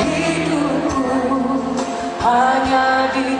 Hidupku hanya di